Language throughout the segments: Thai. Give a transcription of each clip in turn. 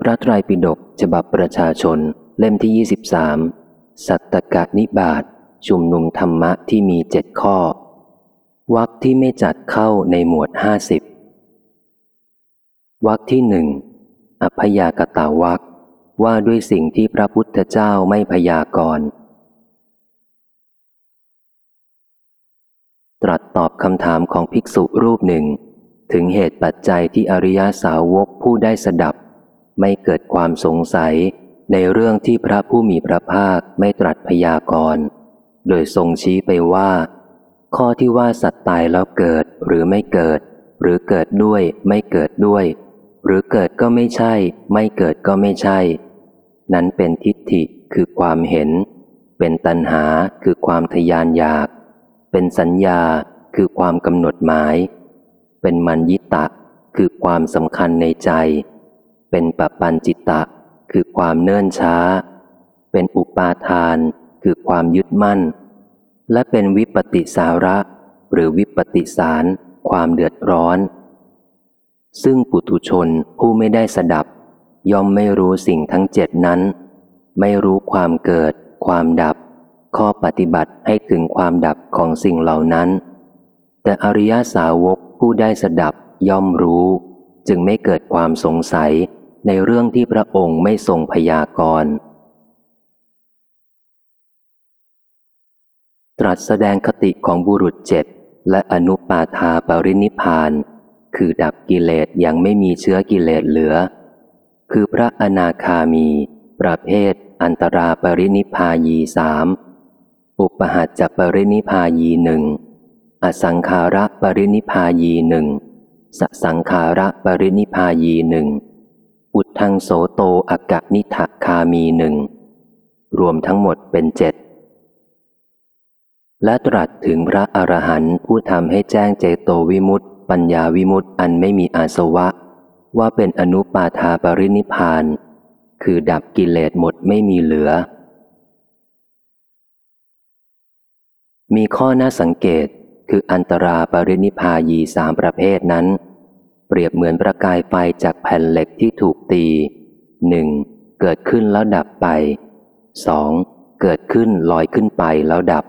พระไตรปิฎกฉบับประชาชนเล่มที่ 23 สัตตกะนิบาตชุมนุมธรรมะที่มีเจ็ดข้อ วักที่ไม่จัดเข้าในหมวดห้าสิบวักที่หนึ่งอพยากตาวักว่าด้วยสิ่งที่พระพุทธเจ้าไม่พยากรณ์ตรัสตอบคำถามของภิกษุรูปหนึ่ง ถึงเหตุปัจจัยที่อริยาสาวกผู้ได้สดับ ไม่เกิดความสงสัยในเรื่องที่พระผู้มีพระภาคไม่ตรัสพยากรณ์ โดยทรงชี้ไปว่า ข้อที่ว่าสัตว์ตายแล้วเกิดหรือไม่เกิด หรือเกิดด้วยไม่เกิดด้วย หรือเกิดก็ไม่ใช่ ไม่เกิดก็ไม่ใช่ นั้นเป็นทิฏฐิคือความเห็น เป็นตัณหาคือความทยานอยาก เป็นสัญญาคือความกำหนดหมาย เป็นมันยิตะคือความสำคัญในใจ เป็นปปันจิตตะ คือความเนื่นช้า เป็นอุปาทาน คือความยึดมั่น และเป็นวิปติสาระ หรือวิปติสาร ความเดือดร้อน ซึ่งปุถุชนผู้ไม่ได้สดับ ย่อมไม่รู้สิ่งทั้งเจ็ดนั้น ไม่รู้ความเกิด ความดับ ข้อปฏิบัติให้ถึงความดับของสิ่งเหล่านั้น แต่อริยสาวกผู้ได้สดับย่อมรู้ จึงไม่เกิดความสงสัย ในเรื่องที่พระองค์ไม่ทรงพยากรณ์ตรัสแสดงคติของบุรุษเจ็ดและอนุปาทาปรินิพาน คือดับกิเลสยังไม่มีเชื้อกิเลสเหลือ คือพระอนาคามี ประเภท อันตราปรินิพายีสามอุปหัจจปรินิพายีหนึ่งอสังขาระปรินิพายีหนึ่งสสังขาระปรินิพายีหนึ่ง อุทังโสโตอากะนิทะคามีหนึ่งรวมทั้งหมดเป็นเจ็ดและตรัสถึงพระอรหันต์ผู้ทำให้แจ้งเจโตวิมุตติปัญญาวิมุตติอันไม่มีอาสวะ ว่าเป็นอนุปาทาปรินิพาน คือดับกิเลสหมดไม่มีเหลือ มีข้อน่าสังเกตคืออันตราปรินิพายีสามประเภทนั้น เปรียบเหมือนประกายไฟจากแผ่นเหล็กที่ถูกตีหนึ่งเกิดขึ้นแล้วดับไปสองเกิดขึ้นลอยขึ้นไปแล้วดับ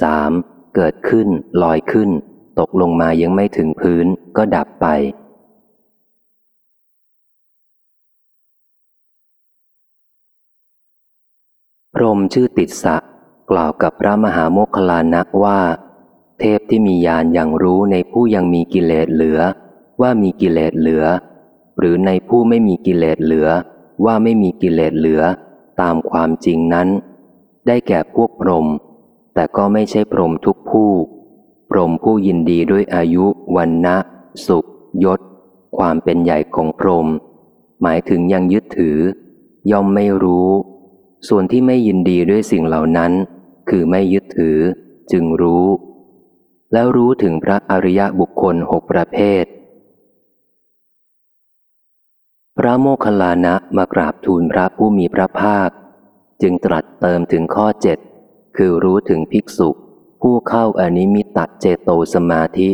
สามเกิดขึ้นลอยขึ้น ตกลงมายังไม่ถึงพื้นก็ดับไป พรมชื่อติดสะกล่าวกับพระมหาโมคคลานะว่า เทพที่มีญาณอย่างรู้ในผู้ยังมีกิเลสเหลือ ว่ามีกิเลสเหลือ หรือในผู้ไม่มีกิเลสเหลือ ว่าไม่มีกิเลสเหลือ ตามความจริงนั้น ได้แก่พวกพรหมแต่ก็ไม่ใช่พรหมทุกผู้พรหมผู้ยินดีด้วยอายุวันนะสุข ยศ ความเป็นใหญ่ของพรหมหมายถึงยังยึดถือ ย่อมไม่รู้ ส่วนที่ไม่ยินดีด้วยสิ่งเหล่านั้น คือไม่ยึดถือ จึงรู้ แล้วรู้ถึงพระอริยบุคคลหกประเภท พระโมคคัลลานะมากราบทูลพระผู้มีพระภาค จึงตรัสเติมถึงข้อเจ็ดคือรู้ถึงภิกษุ ผู้เข้าอนิมิตเจโตสมาธิ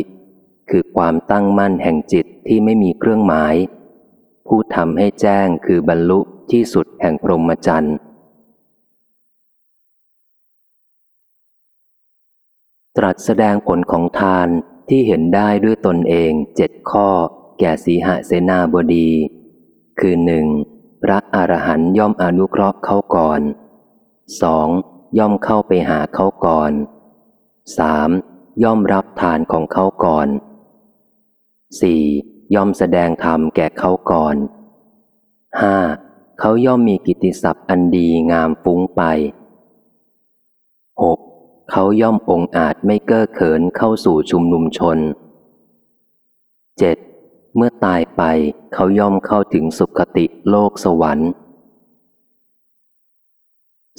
คือความตั้งมั่นแห่งจิตที่ไม่มีเครื่องหมาย ผู้ทำให้แจ้งคือบรรลุที่สุดแห่งพรหมจรรย์ตรัสแสดงผลของทานที่เห็นได้ด้วยตนเองเจ็ดข้อ แก่สีหเสนาบดี คือหนึ่งพระอรหันย่อมอนุเคราะห์เขาก่อนสองย่อมเข้าไปหาเขาก่อน 3. ย่อมรับทานของเขาก่อน 4. ย่อมแสดงธรรมแก่เขาก่อน 5. เขาย่อมมีกิตติศัพท์อันดีงามฟุ้งไป 6. เขาย่อมองอาจไม่เก้อเขินเข้าสู่ชุมนุมชน 7. เมื่อตายไปเขาย่อมเข้าถึงสุคติโลกสวรรค์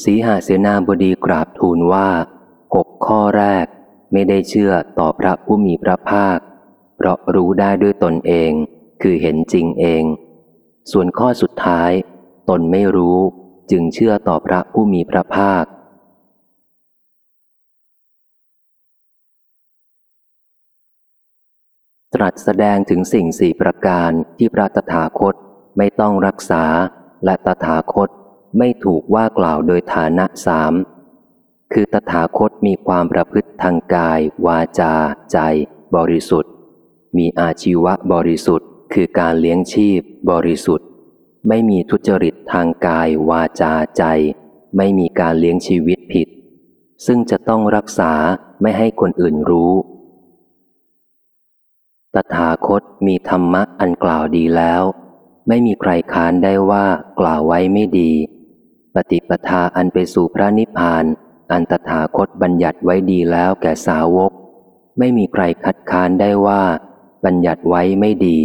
สีหาเสนาบดีกราบทูลว่าหกข้อแรกไม่ได้เชื่อต่อพระผู้มีพระภาค เพราะรู้ได้ด้วยตนเอง คือเห็นจริงเอง ส่วนข้อสุดท้าย ตนไม่รู้จึงเชื่อต่อพระผู้มีพระภาค ตรัสแสดงถึงสิ่งสี่ประการที่พระตถาคตไม่ต้องรักษาและตถาคตไม่ถูกว่ากล่าวโดยฐานะสามคือตถาคตมีความประพฤติทางกาย วาจา ใจ บริสุทธิ์ มีอาชีวะบริสุทธิ์ คือการเลี้ยงชีพ บริสุทธิ์ ไม่มีทุจริตทางกาย วาจาใจ ไม่มีการเลี้ยงชีวิตผิด ซึ่งจะต้องรักษาไม่ให้คนอื่นรู้ ตถาคตมีธรรมะอันกล่าวดีแล้ว ไม่มีใครค้านได้ว่ากล่าวไว้ไม่ดี ปฏิปทาอันไปสู่พระนิพพาน อันตถาคตบัญญัติไว้ดีแล้วแก่สาวก ไม่มีใครคัดค้านได้ว่า บัญญัติไว้ไม่ดี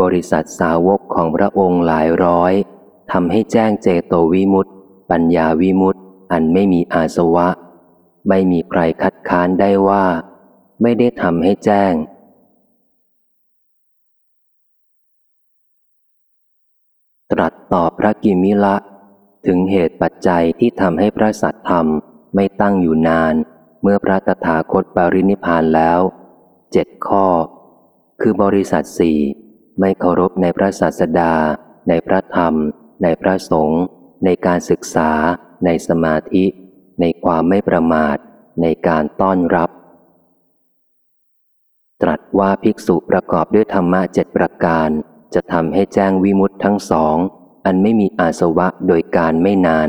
บริษัทสาวกของพระองค์หลายร้อยทำให้แจ้งเจโตวิมุตติ ปัญญาวิมุตติ อันไม่มีอาสวะ ไม่มีใครคัดค้านได้ว่า ไม่ได้ทำให้แจ้ง ตรัสตอบพระกิมิละ ถึงเหตุปัจจัยที่ทำให้พระสัตธรรมไม่ตั้งอยู่นาน เมื่อพระตถาคตปรินิพพานแล้วเจ็ดข้อ คือบริษัทสี่ไม่เคารพในพระศาสดา ในพระธรรม ในพระสงฆ์ในการศึกษา ในสมาธิ ในความไม่ประมาท ในการต้อนรับ ว่าภิกษุประกอบด้วยธรรมะเจ็ดประการ จะทำให้แจ้งวิมุตทั้งสอง อันไม่มีอาสวะโดยการไม่นาน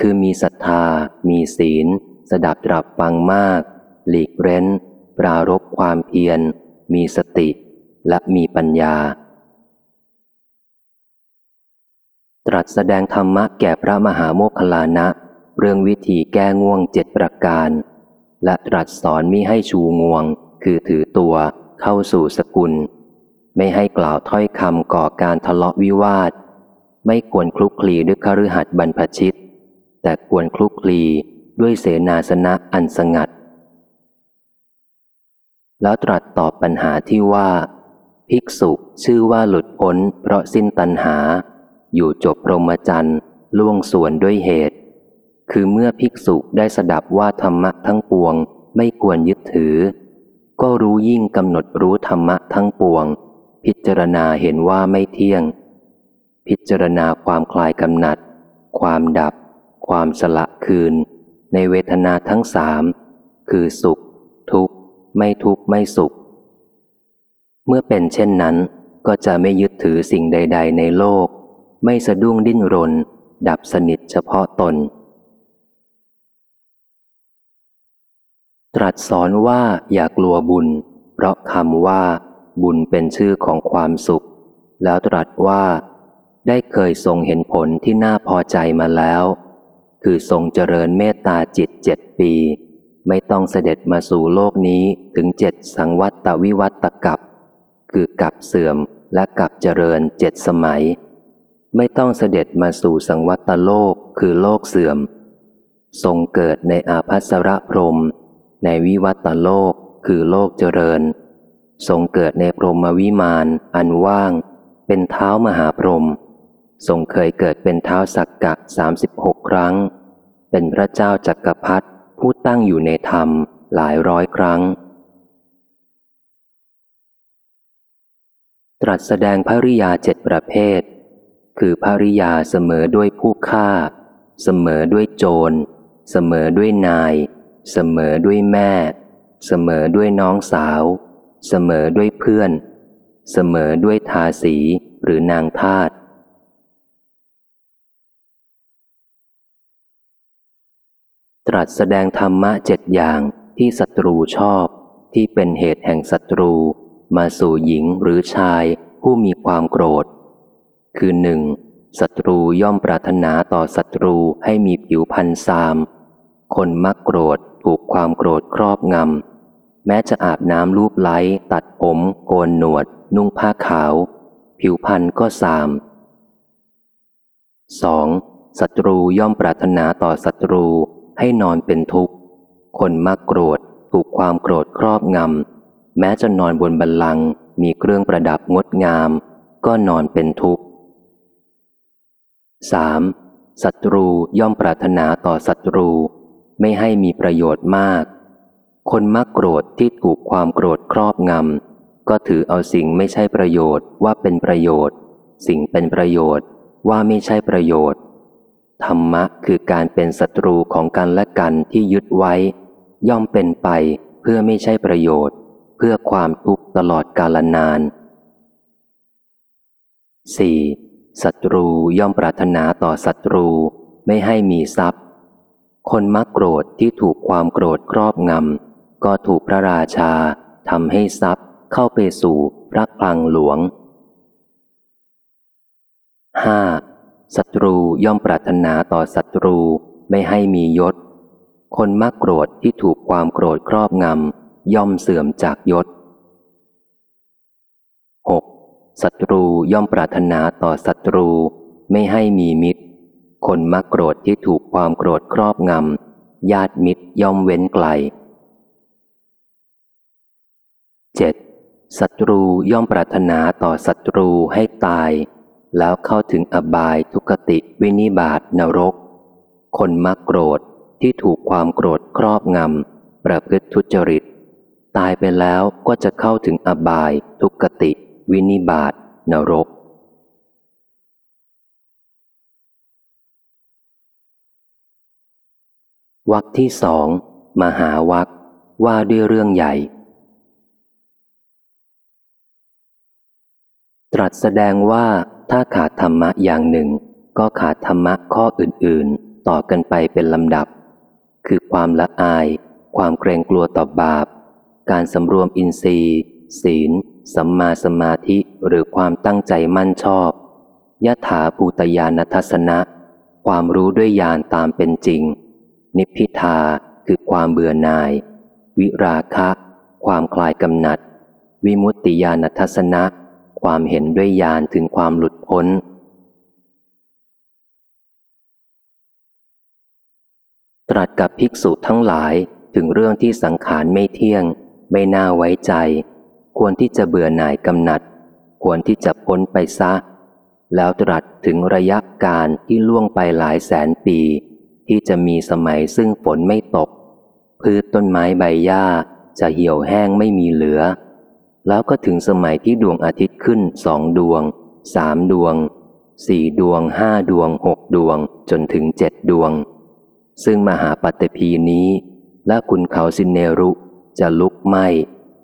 คือมีศรัทธา มีศีล สดับตรับฟังมาก หลีกเร้น ปรารบความเพียร มีสติ และมีปัญญา ตรัสแสดงธรรมะแก่พระมหาโมคคลานะ เรื่องวิธีแก้ง่วงเจ็ดประการ และตรัสสอนมิให้ชูงวง คือถือตัวเข้าสู่สกุล ไม่ให้กล่าวถ้อยคำก่อการทะเลาะวิวาท ไม่ควรคลุกคลีด้วยคฤหัสถ์บรรพชิต แต่ควรคลุกคลีด้วยเสนาสนะอันสงัด แล้วตรัสตอบปัญหาที่ว่า ภิกษุชื่อว่าหลุดพ้นเพราะสิ้นตัณหา อยู่จบพรหมจรรย์ล่วงส่วนด้วยเหตุ คือเมื่อภิกษุได้สดับว่าธรรมะทั้งปวงไม่ควรยึดถือ ก็รู้ยิ่งกำหนดรู้ธรรมะทั้งปวง พิจารณาเห็นว่าไม่เที่ยง พิจารณาความคลายกำหนัด ความดับ ความสละคืน ในเวทนาทั้งสาม คือสุข ทุกข์ ไม่ทุกข์ ไม่สุข เมื่อเป็นเช่นนั้น ก็จะไม่ยึดถือสิ่งใด ๆ ในโลก ไม่สะดุ้งดิ้นรน ดับสนิทเฉพาะตน ตรัสสอนว่าอย่ากลัวบุญ เพราะคำว่า บุญเป็นชื่อของความสุข แล้วตรัสว่า ได้เคยทรงเห็นผลที่น่าพอใจมาแล้ว คือทรงเจริญเมตตาจิตเจ็ดปี ไม่ต้องเสด็จมาสู่โลกนี้ถึงเจ็ดสังวัตตวิวัตตกับ คือกับเสื่อมและกับเจริญเจ็ดสมัย ไม่ต้องเสด็จมาสู่สังวัตโลกคือโลกเสื่อม ทรงเกิดในอาภัสรพรม ในวิวัตโลกคือโลกเจริญ ทรงเกิดในพรหมวิมานอันว่าง เป็นเท้ามหาพรหมทรงเคยเกิดเป็นเท้าสักกะสามสิบหกครั้ง เป็นพระเจ้าจักรพรรดิผู้ตั้งอยู่ในธรรมหลายร้อยครั้ง ตรัสแสดงภริยาเจ็ดประเภท คือภริยาเสมอด้วยผู้ฆ่า เสมอด้วยโจร เสมอด้วยนาย เสมอด้วยแม่ เสมอด้วยน้องสาว เสมอด้วยเพื่อน เสมอด้วยทาสีหรือนางทาตตรัสแสดงธรรมะเจ็ดอย่างที่ศัตรูชอบที่เป็นเหตุแห่งศัตรู มาสู่หญิงหรือชายผู้มีความโกรธ คือหนึ่งศัตรูย่อมปรารถนาต่อศัตรูให้มีผิวพันธ์ซาม คนมักโกรธ ถูกความโกรธครอบงำ แม้จะอาบน้ำลูบไล้ ตัดผมโกนหนวด นุ่งผ้าขาว ผิวพันธ์ก็ซาม 2. ศัตรูย่อมปรารถนาต่อศัตรูให้นอนเป็นทุกข์ คนมักโกรธถูกความโกรธครอบงำ แม้จะนอนบนบันลังมีเครื่องประดับงดงาม ก็นอนเป็นทุกข์ 3. ศัตรูย่อมปรารถนาต่อศัตรู ไม่ให้มีประโยชน์มาก คนมักโกรธที่ถูกความโกรธครอบงำ ก็ถือเอาสิ่งไม่ใช่ประโยชน์ว่าเป็นประโยชน์ สิ่งเป็นประโยชน์ว่าไม่ใช่ประโยชน์ ธรรมะคือการเป็นศัตรูของกันและกันที่ยึดไว้ ย่อมเป็นไปเพื่อไม่ใช่ประโยชน์ เพื่อความทุกข์ตลอดกาลนาน 4. ศัตรูย่อมปรารถนาต่อศัตรูไม่ให้มีทรัพย์ คนมักโกรธที่ถูกความโกรธครอบงำ ก็ถูกพระราชาทำให้ทรัพย์เข้าไปสู่พระคลังหลวง 5. ศัตรูย่อมปรารถนาต่อศัตรูไม่ให้มียศ คนมักโกรธที่ถูกความโกรธครอบงำ ย่อมเสื่อมจากยศ 6. ศัตรูย่อมปรารถนาต่อศัตรูไม่ให้มีมิตร คนมักโกรธที่ถูกความโกรธครอบงำ ญาติมิตรย่อมเว้นไกล 7. ศัตรูย่อมปรารถนาต่อศัตรูให้ตาย แล้วเข้าถึงอบายทุกติวินิบาตนรก คนมักโกรธที่ถูกความโกรธครอบงำ ประพฤติทุจริต ตายไปแล้วก็จะเข้าถึงอบายทุกติวินิบาตนรก วักที่สองมหาวักว่าด้วยเรื่องใหญ่ ตรัสแสดงว่าถ้าขาดธรรมะอย่างหนึ่ง ก็ขาดธรรมะข้ออื่นๆ ต่อกันไปเป็นลำดับ คือความละอาย ความเกรงกลัวต่อบาป การสำรวมอินทรีย์ ศีล สัมมาสมาธิหรือความตั้งใจมั่นชอบยะถาภูตยานทัศนะ ความรู้ด้วยญาณตามเป็นจริง นิพพิทาคือความเบื่อหน่าย วิราคะ ความคลายกำหนัด วิมุตติญาณทัศนะ ความเห็นด้วยญาณถึงความหลุดพ้น ตรัสกับภิกษุทั้งหลายถึงเรื่องที่สังขารไม่เที่ยง ไม่น่าไว้ใจ ควรที่จะเบื่อหน่ายกำหนัด ควรที่จะพ้นไปซะ แล้วตรัสถึงระยะการที่ล่วงไปหลายแสนปี ที่จะมีสมัยซึ่งฝนไม่ตก พืชต้นไม้ใบหญ้าจะเหี่ยวแห้งไม่มีเหลือ แล้วก็ถึงสมัยที่ดวงอาทิตย์ขึ้นสองดวงสามดวงสี่ดวงห้าดวงหกดวงจนถึงเจ็ดดวง ซึ่งมหาปัตตภีนี้และคุณเขาสินเนรุจะลุกไหม้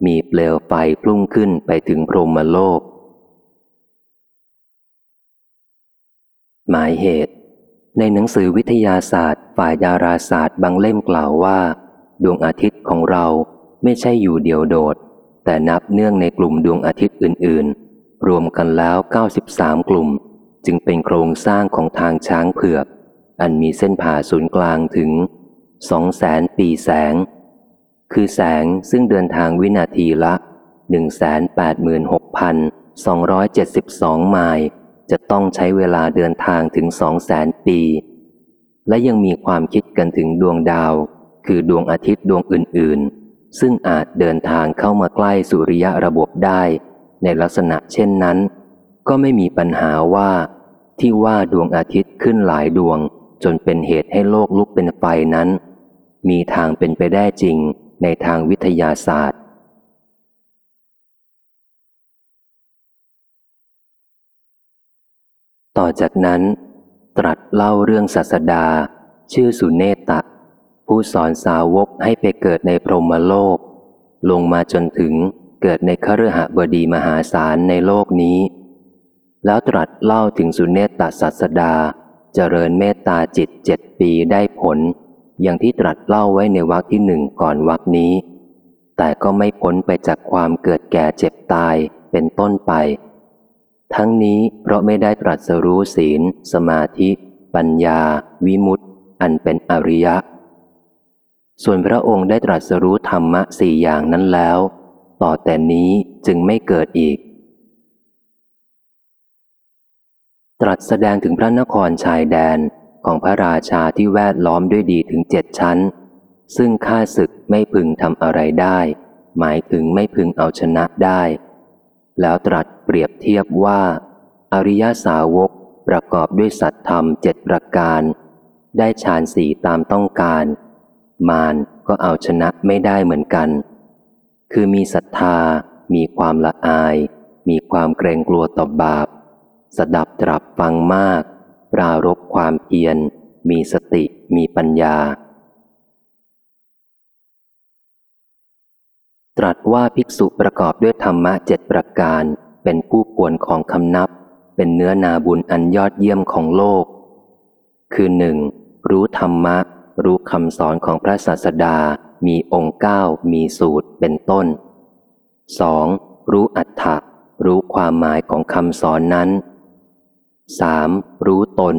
มีเปลวไฟพุ่งขึ้นไปถึงพรหมโลก หมายเหตุ ในหนังสือวิทยาศาสตร์ ฝ่ายดาราศาสตร์บางเล่มกล่าวว่า ดวงอาทิตย์ของเราไม่ใช่อยู่เดียวโดด แต่นับเนื่องในกลุ่มดวงอาทิตย์อื่น ๆ รวมกันแล้ว 93 กลุ่ม จึงเป็นโครงสร้างของทางช้างเผือก อันมีเส้นผ่าศูนย์กลางถึง 2 แสนปีแสง คือแสงซึ่งเดินทางวินาทีละ 186,272 ไมล์ จะต้องใช้เวลาเดินทางถึงสองแสนปี และยังมีความคิดกันถึงดวงดาว คือดวงอาทิตย์ดวงอื่น ๆ ซึ่งอาจเดินทางเข้ามาใกล้สุริยะระบบได้ ในลักษณะเช่นนั้น ก็ไม่มีปัญหาว่า ที่ว่าดวงอาทิตย์ขึ้นหลายดวง จนเป็นเหตุให้โลกลุกเป็นไฟนั้น มีทางเป็นไปได้จริงในทางวิทยาศาสตร์ ต่อจากนั้น ตรัสเล่าเรื่องศาสดา ชื่อสุเนตะ ผู้สอนสาวกให้ไปเกิดในพรหมโลก ลงมาจนถึงเกิดในคฤหบดีมหาศาลในโลกนี้ แล้วตรัสเล่าถึงสุเนตศาสดา เจริญเมตตาจิตเจ็ดปีได้ผล อย่างที่ตรัสเล่าไว้ในวรรคที่หนึ่งก่อนวรรคนี้ แต่ก็ไม่พ้นไปจากความเกิดแก่เจ็บตายเป็นต้นไป ทั้งนี้เพราะไม่ได้ตรัสรู้ศีล สมาธิ ปัญญา วิมุตติอันเป็นอริยะ ส่วนพระองค์ได้ตรัสรู้ธรรมะสี่อย่างนั้นแล้ว ต่อแต่นี้จึงไม่เกิดอีก ตรัสแสดงถึงพระนครชายแดนของพระราชาที่แวดล้อมด้วยดีถึงเจ็ดชั้น ซึ่งข้าศึกไม่พึงทำอะไรได้ หมายถึงไม่พึงเอาชนะได้ แล้วตรัสเปรียบเทียบว่า อริยสาวกประกอบด้วยสัตธรรมเจ็ดประการ ได้ฌานสีตามต้องการ มารก็เอาชนะไม่ได้เหมือนกัน คือมีศรัทธา มีความละอาย มีความเกรงกลัวต่อบาป สดับตรับฟังมาก ปรารบความเพียรมีสติมีปัญญา ตรัสว่าภิกษุประกอบด้วยธรรมะเจ็ดประการ เป็นผู้ควรของคำนับ เป็นเนื้อนาบุญอันยอดเยี่ยมของโลก คือหนึ่งรู้ธรรมะ รู้คำสอนของพระศาสดา มีองค์เก้ามีสูตรเป็นต้น 2. รู้อัฏฐะรู้ความหมายของคำสอนนั้น 3. รู้ตน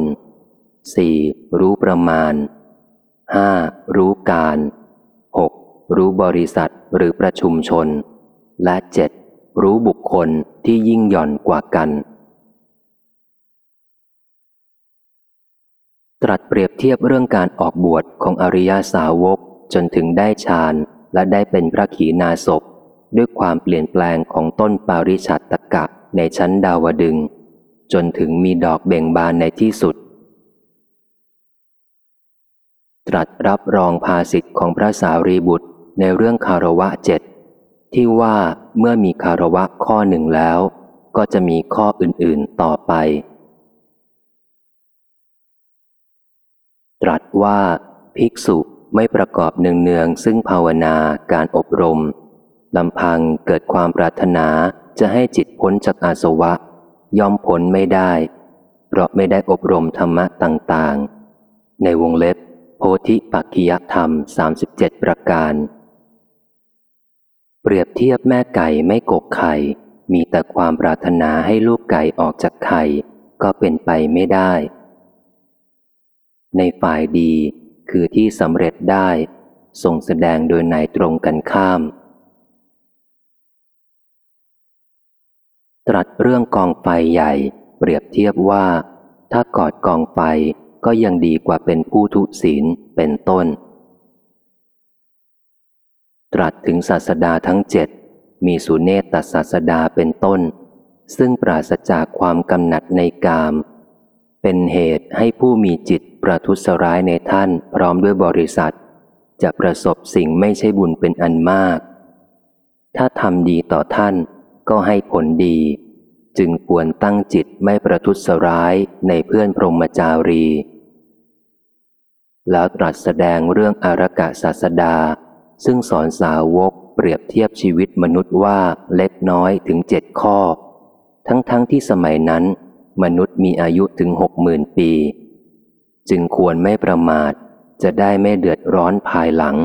4. รู้ประมาณ 5. รู้การ รู้บริษัทหรือประชุมชน และ 7. รู้บุคคลที่ยิ่งหย่อนกว่ากัน ตรัสเปรียบเทียบเรื่องการออกบวชของอริยาสาวกจนถึงได้ฌานและได้เป็นพระขีณาสพด้วยความเปลี่ยนแปลงของต้นปาริชัตตกะในชั้นดาวดึง จนถึงมีดอกเบ่งบานในที่สุด ตรัสรับรองภาสิทธิ์ของพระสารีบุตร ในเรื่องคารวะเจ็ดที่ว่าเมื่อมีคารวะข้อหนึ่งแล้ว ก็จะมีข้ออื่นๆต่อไป ตรัสว่าภิกษุไม่ประกอบเนืองๆซึ่งภาวนาการอบรมลำพังเกิดความปรารถนาจะให้จิตพ้นจากอาสวะย่อมพ้นไม่ได้ เพราะไม่ได้อบรมธรรมะต่างๆ ในวงเล็บ โพธิปักขิยธรรม 37 ประการ เปรียบเทียบแม่ไก่ไม่กกไข่ มีแต่ความปรารถนาให้ลูกไก่ออกจากไข่ ก็เป็นไปไม่ได้ ในฝ่ายดีคือที่สำเร็จได้ทรงแสดงโดยในตรงกันข้าม ตรัสเรื่องกองไฟใหญ่ เปรียบเทียบว่า ถ้ากอดกองไฟก็ยังดีกว่าเป็นผู้ทุศีลเป็นต้น ตรัสถึงศาสดาทั้งเจ็ดมีสุเนตตศาสดาเป็นต้น ซึ่งปราศจากความกำหนัดในกาม เป็นเหตุให้ผู้มีจิตประทุษร้ายในท่านพร้อมด้วยบริษัท จะประสบสิ่งไม่ใช่บุญเป็นอันมาก ถ้าทำดีต่อท่านก็ให้ผลดี จึงควรตั้งจิตไม่ประทุษร้ายในเพื่อนพรหมจารี แล้วตรัสแสดงเรื่องอารกะศาสดา ซึ่งสอนสาวกเปรียบเทียบชีวิตมนุษย์ว่าเล็กน้อยถึงเจ็ดข้อ ทั้งๆทที่สมัยนั้น มนุษย์มีอายุถึงหกหมื่นปี จึงควรไม่ประมาท จะได้ไม่เดือดร้อนภายหลัง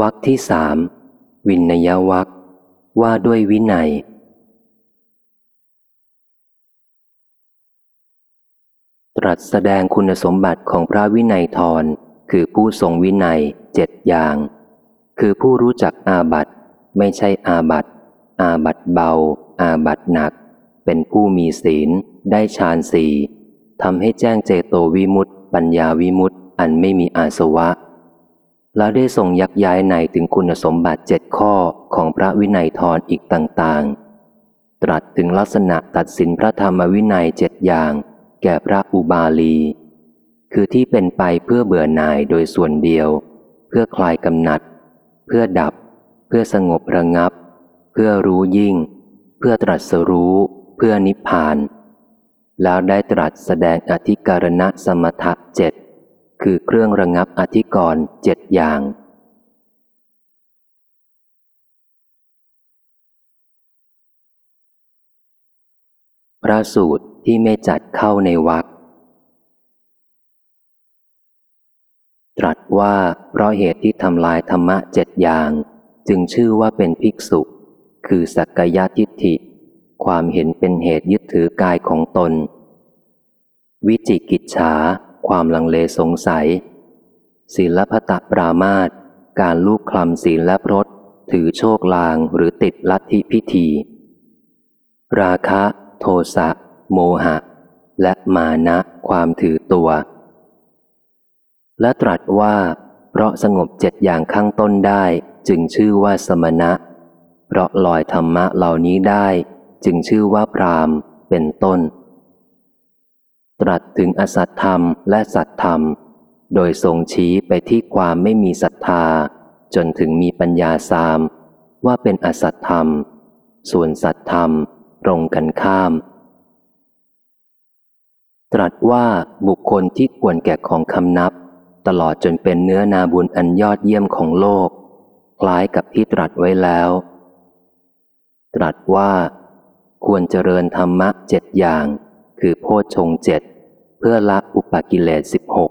วักที่สามวินยวักว่าด้วยวินัย ตรัสแสดงคุณสมบัติของพระวินัยทรคือผู้ทรงวินัยเจ็ดอย่าง คือผู้รู้จักอาบัตไม่ใช่อาบัตอาบัตเบา อาบัตหนัก เป็นผู้มีศีล ได้ฌานสี่ทำให้แจ้งเจโตวิมุตติปัญญาวิมุตติอันไม่มีอาสวะ แล้วได้ทรงยักย้ายในถึงคุณสมบัติเจ็ดข้อของพระวินัยทรอีกต่างๆ ตรัสถึงลักษณะตัดสินพระธรรมวินัยเจ็ดอย่าง แก่พระอุบาลี คือที่เป็นไปเพื่อเบื่อหน่ายโดยส่วนเดียว เพื่อคลายกำหนัด เพื่อดับ เพื่อสงบระงับ เพื่อรู้ยิ่ง เพื่อตรัสรู้ เพื่อนิพพาน แล้วได้ตรัสแสดงอธิการณะสมถะเจ็ดคือเครื่องระงับอธิกรณ์เจ็ดอย่างพระสูตร ที่ไม่จัดเข้าในวักตรัสว่าเพราะเหตุที่ทำลายธรรมะเจ็ดอย่าง จึงชื่อว่าเป็นภิกษุ คือสักกายทิฏฐิ ความเห็นเป็นเหตุยึดถือกายของตน วิจิกิจฉา ความลังเลสงสัย ศีลพตะปรามาตการลูกคลำศีลและพรตถือโชคลางหรือติดลัทธิพิธี ราคะ โทสะ โมหะ และมานะความถือตัว และตรัสว่า เพราะสงบเจ็ดอย่างข้างต้นได้จึงชื่อว่าสมณะ เพราะลอยธรรมะเหล่านี้ได้จึงชื่อว่าพรามเป็นต้น ตรัสถึงอสัตธรรมและสัตธรรม โดยทรงชี้ไปที่ความไม่มีศรัทธา จนถึงมีปัญญาสาม ว่าเป็นอสัตธรรม ส่วนสัตธรรมตรงกันข้าม ตรัสว่าบุคคลที่ควรแก่ของคำนับ ตลอดจนเป็นเนื้อนาบุญอันยอดเยี่ยมของโลก คล้ายกับที่ตรัสไว้แล้ว ตรัสว่า ควรเจริญธรรมะเจ็ดอย่าง คือโพชฌงเจ็ดเพื่อละอุปกิเลสสิบหก